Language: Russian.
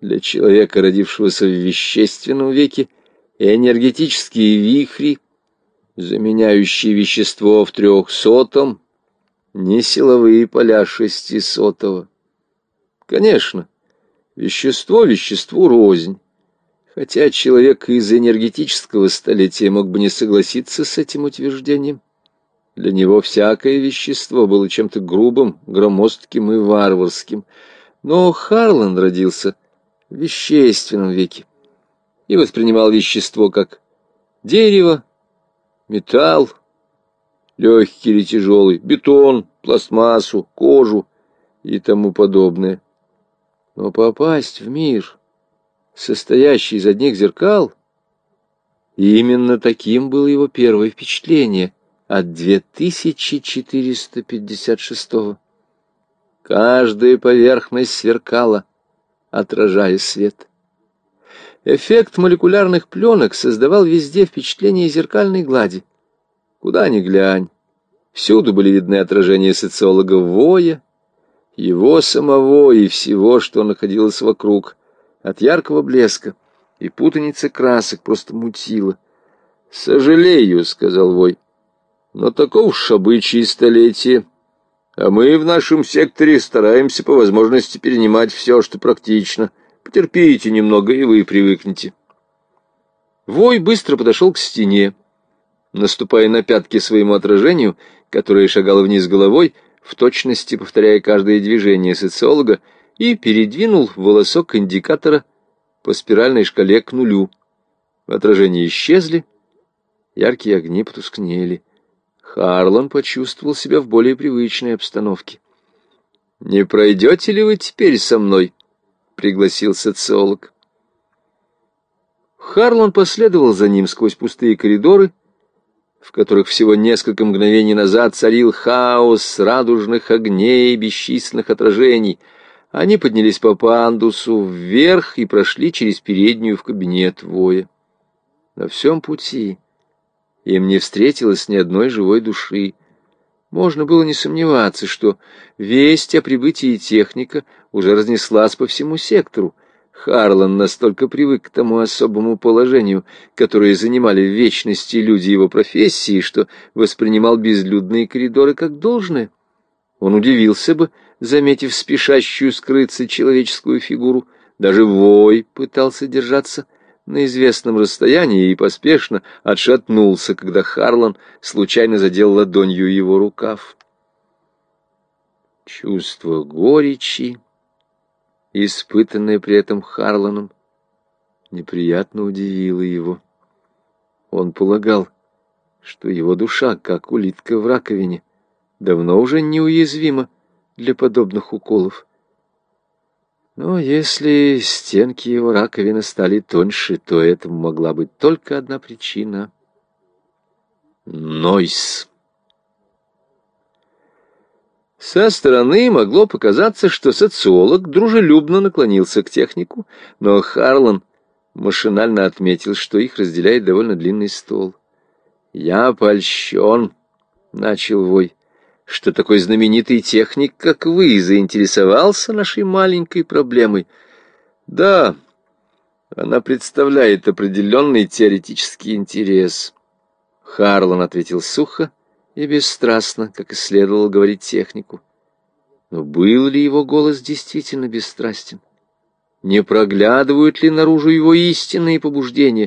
Для человека, родившегося в вещественном веке, энергетические вихри, заменяющие вещество в трехсотом, не силовые поля шестисотого. Конечно, вещество веществу рознь, хотя человек из энергетического столетия мог бы не согласиться с этим утверждением. Для него всякое вещество было чем-то грубым, громоздким и варварским. Но Харлан родился в вещественном веке и воспринимал вещество как дерево, металл, легкий или тяжелый, бетон, пластмассу, кожу и тому подобное. Но попасть в мир, состоящий из одних зеркал, именно таким было его первое впечатление от 2456 -го. Каждая поверхность сверкала, отражая свет. Эффект молекулярных пленок создавал везде впечатление зеркальной глади. Куда ни глянь, всюду были видны отражения социолога Воя, его самого и всего, что находилось вокруг, от яркого блеска и путаницы красок просто мутило. «Сожалею», — сказал Вой, — «но таков уж обычай столетия, а мы в нашем секторе стараемся по возможности перенимать все, что практично». Потерпите немного, и вы привыкнете. Вой быстро подошел к стене, наступая на пятки своему отражению, которое шагало вниз головой, в точности повторяя каждое движение социолога, и передвинул волосок индикатора по спиральной шкале к нулю. Отражения исчезли, яркие огни потускнели. Харлан почувствовал себя в более привычной обстановке. «Не пройдете ли вы теперь со мной?» пригласил социолог. Харлан последовал за ним сквозь пустые коридоры, в которых всего несколько мгновений назад царил хаос радужных огней и бесчисленных отражений. Они поднялись по пандусу вверх и прошли через переднюю в кабинет Воя. На всем пути им не встретилось ни одной живой души. Можно было не сомневаться, что весть о прибытии техника уже разнеслась по всему сектору. Харлан настолько привык к тому особому положению, которое занимали в вечности люди его профессии, что воспринимал безлюдные коридоры как должное. Он удивился бы, заметив спешащую скрыться человеческую фигуру. Даже вой пытался держаться на известном расстоянии и поспешно отшатнулся, когда Харлан случайно задел ладонью его рукав. Чувство горечи, испытанное при этом Харланом, неприятно удивило его. Он полагал, что его душа, как улитка в раковине, давно уже неуязвима для подобных уколов. Но если стенки его раковины стали тоньше, то этому могла быть только одна причина — нойс. Со стороны могло показаться, что социолог дружелюбно наклонился к технику, но Харлан машинально отметил, что их разделяет довольно длинный стол. «Я польщен», — начал Вой что такой знаменитый техник, как вы, заинтересовался нашей маленькой проблемой. Да, она представляет определенный теоретический интерес. Харлан ответил сухо и бесстрастно, как и следовало говорить технику. Но был ли его голос действительно бесстрастен? Не проглядывают ли наружу его истинные побуждения?